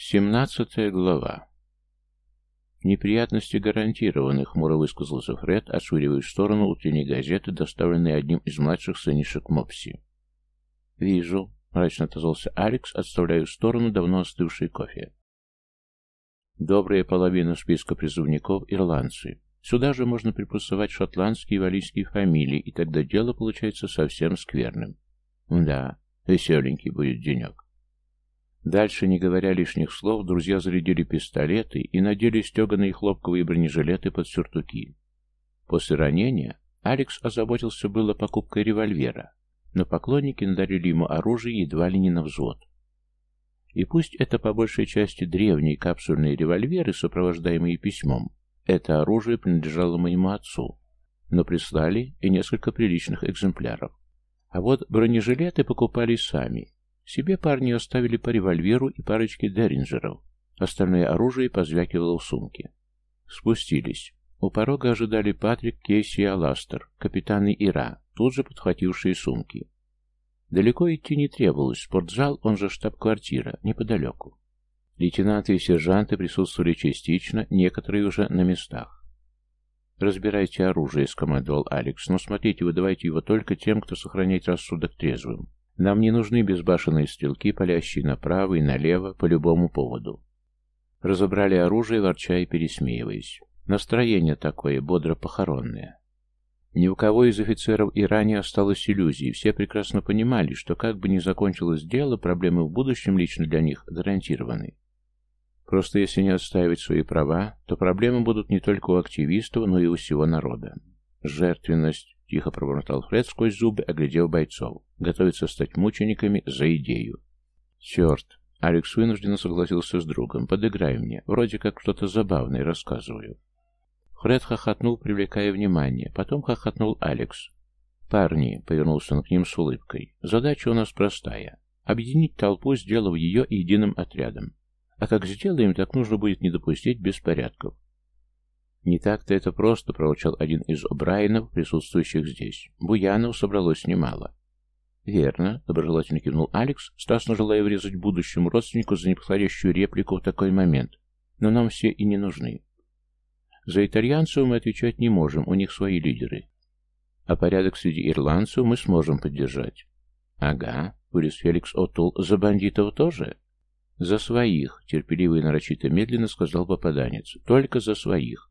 Семнадцатая глава. Неприятности гарантированы, хмуро высказался Фред, отшвыривая в сторону утренней газеты, доставленной одним из младших сынишек Мопси. «Вижу», — мрачно отозвался Алекс, отставляя в сторону давно остывший кофе. Добрая половина списка призывников — ирландцы. Сюда же можно приплюсовать шотландские и валийские фамилии, и тогда дело получается совсем скверным. Да, веселенький будет денек. Дальше, не говоря лишних слов, друзья зарядили пистолеты и надели стеганые хлопковые бронежилеты под сюртуки. После ранения Алекс озаботился было покупкой револьвера, но поклонники надарили ему оружие едва ли не на взвод. И пусть это по большей части древние капсульные револьверы, сопровождаемые письмом, это оружие принадлежало моему отцу, но прислали и несколько приличных экземпляров. А вот бронежилеты покупали сами, себе парни оставили по револьверу и парочке деринджеров. Остальное оружие позвякивало в сумке. Спустились. У порога ожидали Патрик, Кейси и Аластер, капитаны Ира, тут же подхватившие сумки. Далеко идти не требовалось, спортзал, он же штаб-квартира, неподалеку. Лейтенанты и сержанты присутствовали частично, некоторые уже на местах. «Разбирайте оружие», — скомандовал Алекс, — «но смотрите, выдавайте его только тем, кто сохраняет рассудок трезвым. Нам не нужны безбашенные стрелки, палящие направо и налево по любому поводу. Разобрали оружие, ворча и пересмеиваясь. Настроение такое, бодро-похоронное. Ни у кого из офицеров и ранее осталось иллюзий, все прекрасно понимали, что как бы ни закончилось дело, проблемы в будущем лично для них гарантированы. Просто если не отстаивать свои права, то проблемы будут не только у активистов, но и у всего народа. Жертвенность, Тихо пробормотал Фред сквозь зубы, оглядев бойцов. Готовится стать мучениками за идею. Черт. Алекс вынужденно согласился с другом. Подыграй мне. Вроде как что-то забавное рассказываю. Фред хохотнул, привлекая внимание. Потом хохотнул Алекс. «Парни», — повернулся он к ним с улыбкой, — «задача у нас простая. Объединить толпу, сделав ее единым отрядом. А как сделаем, так нужно будет не допустить беспорядков. «Не так-то это просто», — проворчал один из Брайанов, присутствующих здесь. «Буянов собралось немало». «Верно», — доброжелательно кивнул Алекс, страстно желая врезать будущему родственнику за неподходящую реплику в такой момент. «Но нам все и не нужны. За итальянцев мы отвечать не можем, у них свои лидеры. А порядок среди ирландцев мы сможем поддержать». «Ага», — вылез Феликс Отул, — «за бандитов тоже?» «За своих», — терпеливо и нарочито медленно сказал попаданец. «Только за своих.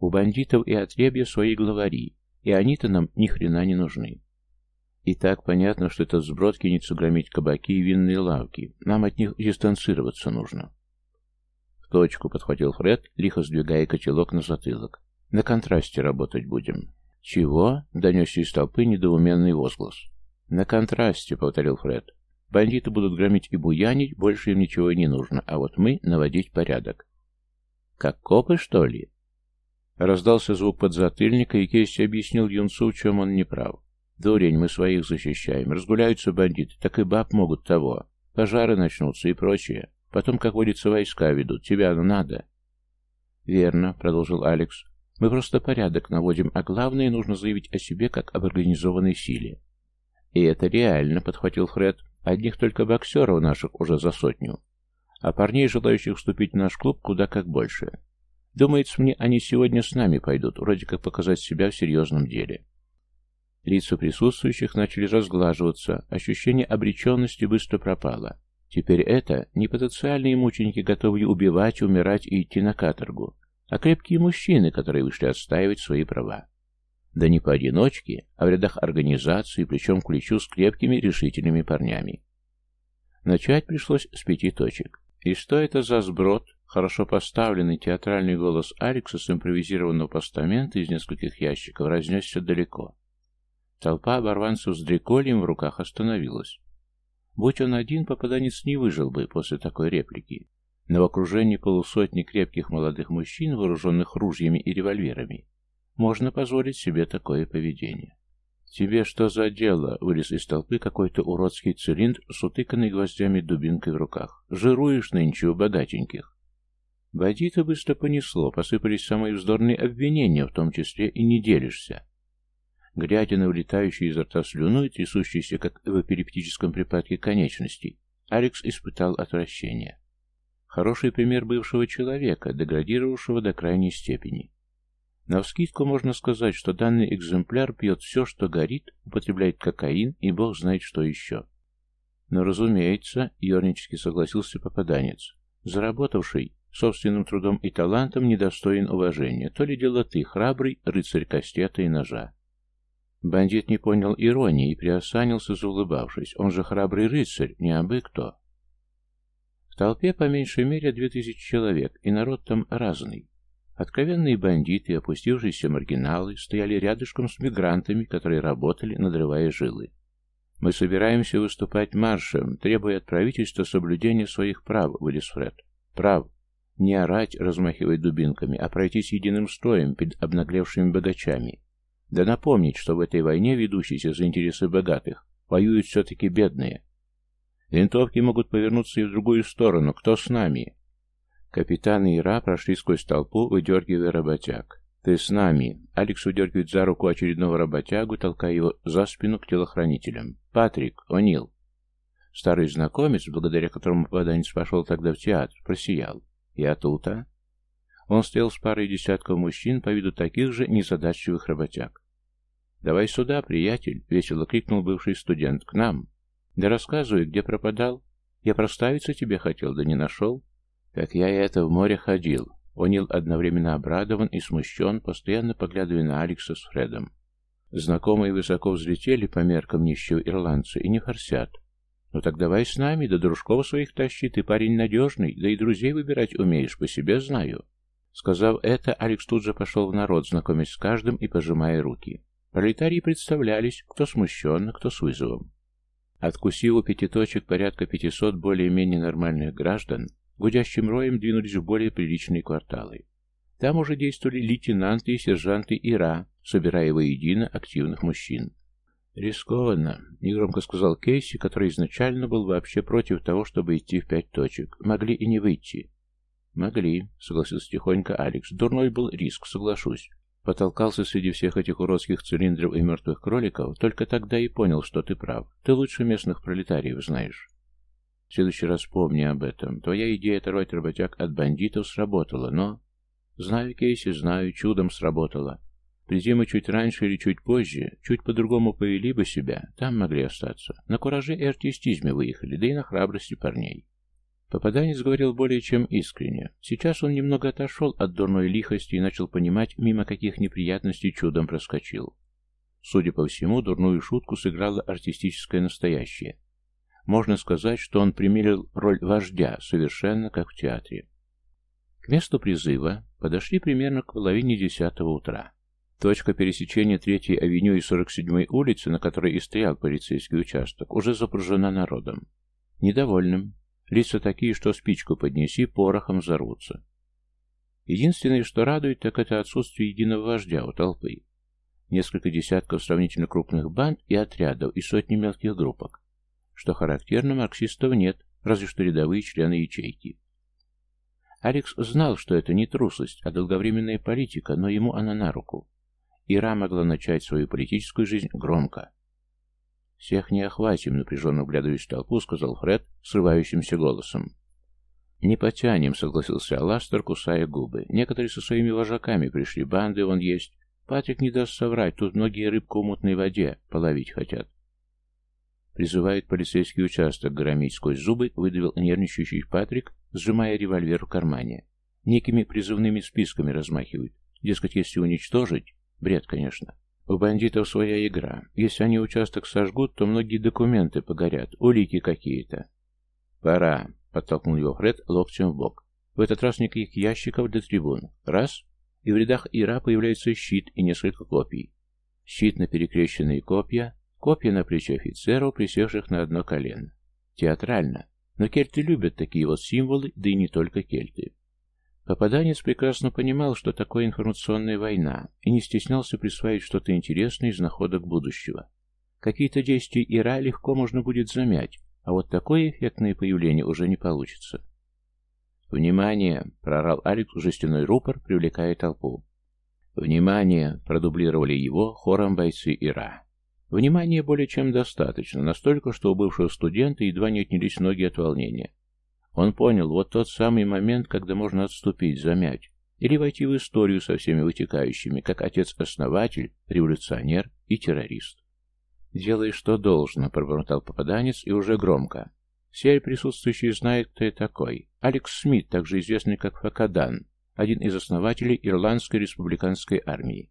У бандитов и отребья свои главари, и они-то нам ни хрена не нужны. И так понятно, что этот сброд кинется громить кабаки и винные лавки. Нам от них дистанцироваться нужно. В точку подхватил Фред, лихо сдвигая котелок на затылок. На контрасте работать будем. Чего? Донесся из толпы недоуменный возглас. На контрасте, повторил Фред. Бандиты будут громить и буянить, больше им ничего не нужно, а вот мы наводить порядок. Как копы, что ли? Раздался звук подзатыльника, и Кейси объяснил юнцу, в чем он не прав. «Дурень, мы своих защищаем. Разгуляются бандиты, так и баб могут того. Пожары начнутся и прочее. Потом, как водится, войска ведут. Тебя надо». «Верно», — продолжил Алекс. «Мы просто порядок наводим, а главное, нужно заявить о себе как об организованной силе». «И это реально», — подхватил Фред. «Одних только боксеров наших уже за сотню. А парней, желающих вступить в наш клуб, куда как больше. Думается мне, они сегодня с нами пойдут, вроде как показать себя в серьезном деле. Лица присутствующих начали разглаживаться, ощущение обреченности быстро пропало. Теперь это не потенциальные мученики, готовые убивать, умирать и идти на каторгу, а крепкие мужчины, которые вышли отстаивать свои права. Да не поодиночке, а в рядах организации, плечом к плечу с крепкими решительными парнями. Начать пришлось с пяти точек. И что это за сброд, Хорошо поставленный театральный голос Алекса с импровизированного постамента из нескольких ящиков разнесся далеко. Толпа оборванцев с дрекольем в руках остановилась. Будь он один, попаданец не выжил бы после такой реплики. Но в окружении полусотни крепких молодых мужчин, вооруженных ружьями и револьверами, можно позволить себе такое поведение. «Тебе что за дело?» — вылез из толпы какой-то уродский цилиндр с утыканной гвоздями дубинкой в руках. «Жируешь нынче у богатеньких». Бандита быстро понесло, посыпались самые вздорные обвинения, в том числе и не делишься. Глядя на улетающую изо рта слюну и трясущиеся, как в эпилептическом припадке конечностей, Алекс испытал отвращение. Хороший пример бывшего человека, деградировавшего до крайней степени. Навскидку можно сказать, что данный экземпляр пьет все, что горит, употребляет кокаин и бог знает что еще. Но, разумеется, ернически согласился попаданец, заработавший собственным трудом и талантом недостоин уважения, то ли дело ты, храбрый рыцарь кастета и ножа. Бандит не понял иронии и приосанился, заулыбавшись. Он же храбрый рыцарь, не абы кто. В толпе по меньшей мере две тысячи человек, и народ там разный. Откровенные бандиты и опустившиеся маргиналы стояли рядышком с мигрантами, которые работали, надрывая жилы. «Мы собираемся выступать маршем, требуя от правительства соблюдения своих прав», — вылез Фред. «Прав. Не орать, размахивая дубинками, а пройтись единым строем перед обнаглевшими богачами. Да напомнить, что в этой войне, ведущейся за интересы богатых, воюют все-таки бедные. Винтовки могут повернуться и в другую сторону. Кто с нами?» Капитан и Ира прошли сквозь толпу, выдергивая работяг. «Ты с нами!» Алекс выдергивает за руку очередного работягу, толкая его за спину к телохранителям. «Патрик! О'Нил!» Старый знакомец, благодаря которому попаданец пошел тогда в театр, просиял. «Я тут, а?» Он стоял с парой десятков мужчин, по виду таких же незадачливых работяг. «Давай сюда, приятель!» — весело крикнул бывший студент. «К нам!» «Да рассказывай, где пропадал? Я проставиться тебе хотел, да не нашел. Как я это в море ходил. Онил одновременно обрадован и смущен, постоянно поглядывая на Алекса с Фредом. Знакомые высоко взлетели по меркам нищего ирландца и не форсят. «Ну так давай с нами, да дружков своих тащи, ты парень надежный, да и друзей выбирать умеешь, по себе знаю». Сказав это, Алекс тут же пошел в народ, знакомясь с каждым и пожимая руки. Пролетарии представлялись, кто смущенно, кто с вызовом. Откусив у пятиточек порядка пятисот более-менее нормальных граждан, гудящим роем двинулись в более приличные кварталы. Там уже действовали лейтенанты и сержанты ИРА, собирая воедино активных мужчин. «Рискованно», — негромко сказал Кейси, который изначально был вообще против того, чтобы идти в пять точек. «Могли и не выйти». «Могли», — согласился тихонько Алекс. «Дурной был риск, соглашусь. Потолкался среди всех этих уродских цилиндров и мертвых кроликов, только тогда и понял, что ты прав. Ты лучше местных пролетариев знаешь». В следующий раз помни об этом. Твоя идея оторвать работяг от бандитов сработала, но... Знаю, Кейси, знаю, чудом сработала. Приди мы чуть раньше или чуть позже, чуть по-другому повели бы себя, там могли остаться. На кураже и артистизме выехали, да и на храбрости парней. Попаданец говорил более чем искренне. Сейчас он немного отошел от дурной лихости и начал понимать, мимо каких неприятностей чудом проскочил. Судя по всему, дурную шутку сыграло артистическое настоящее. Можно сказать, что он примерил роль вождя, совершенно как в театре. К месту призыва подошли примерно к половине десятого утра. Точка пересечения Третьей авеню и 47-й улицы, на которой и стоял полицейский участок, уже запружена народом. Недовольным. Лица такие, что спичку поднеси, порохом взорвутся. Единственное, что радует, так это отсутствие единого вождя у толпы. Несколько десятков сравнительно крупных банд и отрядов, и сотни мелких группок. Что характерно, марксистов нет, разве что рядовые члены ячейки. Алекс знал, что это не трусость, а долговременная политика, но ему она на руку. Ира могла начать свою политическую жизнь громко. «Всех не охватим», — напряженно вглядываясь в толпу, сказал Фред срывающимся голосом. «Не потянем», — согласился Аластер, кусая губы. «Некоторые со своими вожаками пришли, банды вон есть. Патрик не даст соврать, тут многие рыбку в мутной воде половить хотят». Призывает полицейский участок, громить сквозь зубы, выдавил нервничающий Патрик, сжимая револьвер в кармане. Некими призывными списками размахивают. Дескать, если уничтожить... Бред, конечно. У бандитов своя игра. Если они участок сожгут, то многие документы погорят, улики какие-то. «Пора», — подтолкнул его Фред локтем в бок. В этот раз никаких ящиков для трибун. Раз, и в рядах Ира появляется щит и несколько копий. Щит на перекрещенные копья, Копья на плече офицеров, присевших на одно колено. Театрально. Но кельты любят такие вот символы, да и не только кельты. Попаданец прекрасно понимал, что такое информационная война, и не стеснялся присваивать что-то интересное из находок будущего. Какие-то действия Ира легко можно будет замять, а вот такое эффектное появление уже не получится. «Внимание!» — прорал Алик жестяной рупор, привлекая толпу. «Внимание!» — продублировали его хором бойцы Ира. Внимания более чем достаточно, настолько, что у бывшего студента едва не отнялись ноги от волнения. Он понял, вот тот самый момент, когда можно отступить, замять, или войти в историю со всеми вытекающими, как отец-основатель, революционер и террорист. «Делай, что должно», — пробормотал попаданец и уже громко. Все присутствующие знают, кто я такой. Алекс Смит, также известный как Факадан, один из основателей Ирландской республиканской армии.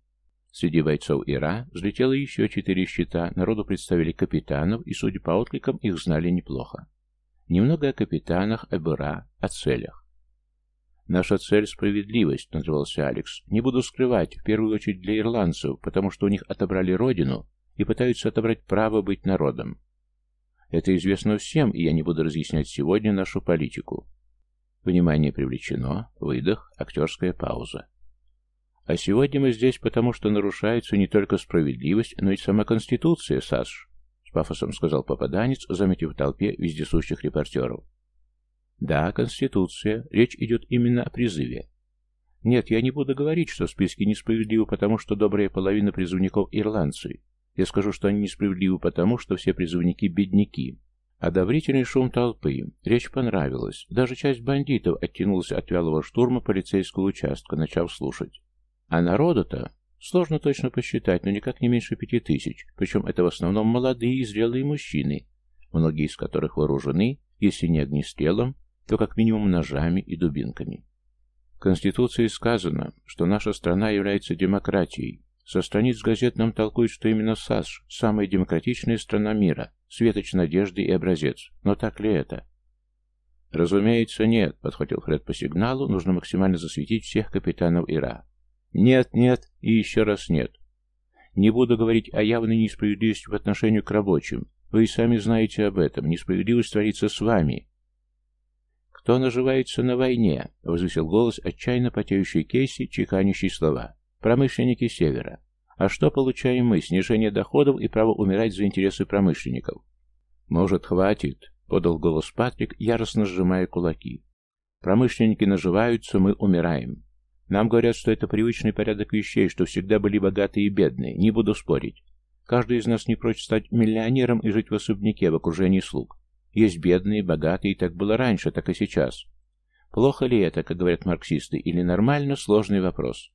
Среди бойцов Ира взлетело еще четыре щита, народу представили капитанов, и, судя по откликам, их знали неплохо. Немного о капитанах, об Ира, о целях. «Наша цель — справедливость», — назывался Алекс. «Не буду скрывать, в первую очередь для ирландцев, потому что у них отобрали родину и пытаются отобрать право быть народом. Это известно всем, и я не буду разъяснять сегодня нашу политику. Внимание привлечено, выдох, актерская пауза. А сегодня мы здесь потому, что нарушается не только справедливость, но и сама Конституция, Саш, с пафосом сказал попаданец, заметив в толпе вездесущих репортеров. Да, Конституция. Речь идет именно о призыве. Нет, я не буду говорить, что списки несправедливы, потому что добрая половина призывников ирландцы. Я скажу, что они несправедливы потому, что все призывники – бедняки. Одобрительный шум толпы. Речь понравилась. Даже часть бандитов оттянулась от вялого штурма полицейского участка, начав слушать. А народу-то сложно точно посчитать, но никак не меньше пяти тысяч, причем это в основном молодые и зрелые мужчины, многие из которых вооружены, если не огнестрелом, то как минимум ножами и дубинками. В Конституции сказано, что наша страна является демократией. Со страниц газет нам толкуют, что именно САС – самая демократичная страна мира, светоч надежды и образец. Но так ли это? Разумеется, нет, подхватил Фред по сигналу, нужно максимально засветить всех капитанов Ира. Нет, нет и еще раз нет. Не буду говорить о явной несправедливости в отношении к рабочим. Вы и сами знаете об этом. Несправедливость творится с вами. Кто наживается на войне? Возвысил голос отчаянно потеющий Кейси, чеканящий слова. Промышленники Севера. А что получаем мы? Снижение доходов и право умирать за интересы промышленников. Может, хватит? Подал голос Патрик, яростно сжимая кулаки. Промышленники наживаются, мы умираем. Нам говорят, что это привычный порядок вещей, что всегда были богатые и бедные. Не буду спорить. Каждый из нас не прочь стать миллионером и жить в особняке в окружении слуг. Есть бедные, богатые, так было раньше, так и сейчас. Плохо ли это, как говорят марксисты, или нормально, сложный вопрос.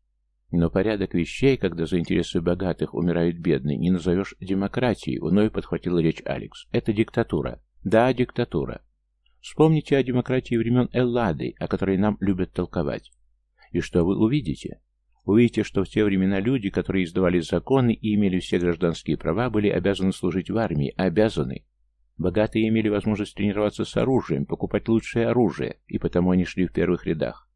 Но порядок вещей, когда за интересы богатых умирают бедные, не назовешь демократией, вновь подхватил речь Алекс. Это диктатура. Да, диктатура. Вспомните о демократии времен Эллады, о которой нам любят толковать. И что вы увидите? Увидите, что в те времена люди, которые издавали законы и имели все гражданские права, были обязаны служить в армии, обязаны. Богатые имели возможность тренироваться с оружием, покупать лучшее оружие, и потому они шли в первых рядах.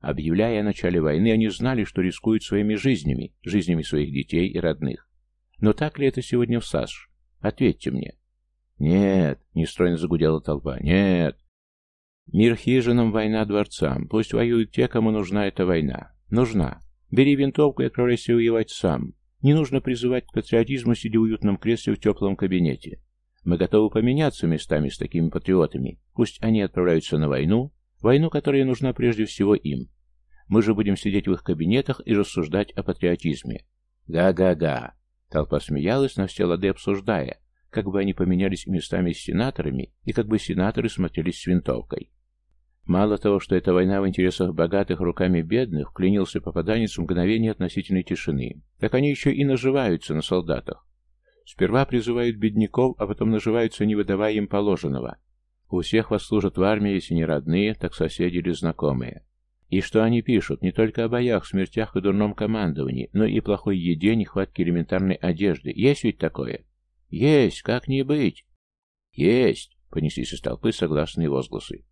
Объявляя о начале войны, они знали, что рискуют своими жизнями, жизнями своих детей и родных. Но так ли это сегодня в САШ? Ответьте мне. Нет, нестройно загудела толпа. Нет, Мир хижинам, война дворцам. Пусть воюют те, кому нужна эта война. Нужна. Бери винтовку и отправляйся воевать сам. Не нужно призывать к патриотизму, сидя в уютном кресле в теплом кабинете. Мы готовы поменяться местами с такими патриотами. Пусть они отправляются на войну, войну, которая нужна прежде всего им. Мы же будем сидеть в их кабинетах и рассуждать о патриотизме. Га-га-га. Толпа смеялась, но все лады обсуждая, как бы они поменялись местами с сенаторами и как бы сенаторы смотрелись с винтовкой. Мало того, что эта война в интересах богатых руками бедных, вклинился попаданец в мгновение относительной тишины, так они еще и наживаются на солдатах. Сперва призывают бедняков, а потом наживаются, не выдавая им положенного. У всех вас служат в армии, если не родные, так соседи или знакомые. И что они пишут, не только о боях, смертях и дурном командовании, но и плохой еде, нехватке элементарной одежды. Есть ведь такое? Есть, как не быть? Есть, понеслись из толпы согласные возгласы.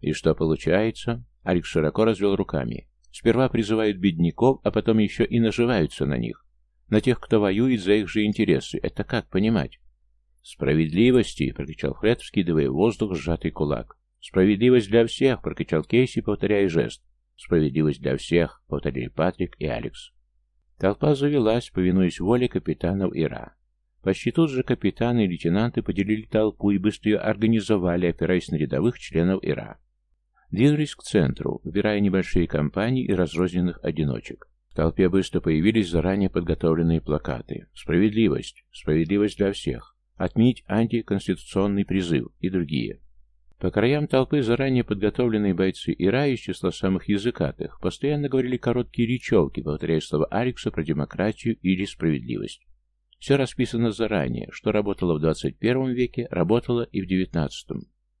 И что получается? Алекс широко развел руками. Сперва призывают бедняков, а потом еще и наживаются на них. На тех, кто воюет за их же интересы. Это как понимать? «Справедливости!» — прокричал Фред, вскидывая в воздух сжатый кулак. «Справедливость для всех!» — прокричал Кейси, повторяя жест. «Справедливость для всех!» — повторили Патрик и Алекс. Толпа завелась, повинуясь воле капитанов Ира. Почти тут же капитаны и лейтенанты поделили толпу и быстро ее организовали, опираясь на рядовых членов Ира. Двинулись к центру, выбирая небольшие компании и разрозненных одиночек. В толпе быстро появились заранее подготовленные плакаты. «Справедливость! Справедливость для всех! Отменить антиконституционный призыв!» и другие. По краям толпы заранее подготовленные бойцы Ира из числа самых языкатых постоянно говорили короткие речевки, повторяя слова Алекса про демократию или справедливость. Все расписано заранее, что работало в 21 веке, работало и в 19.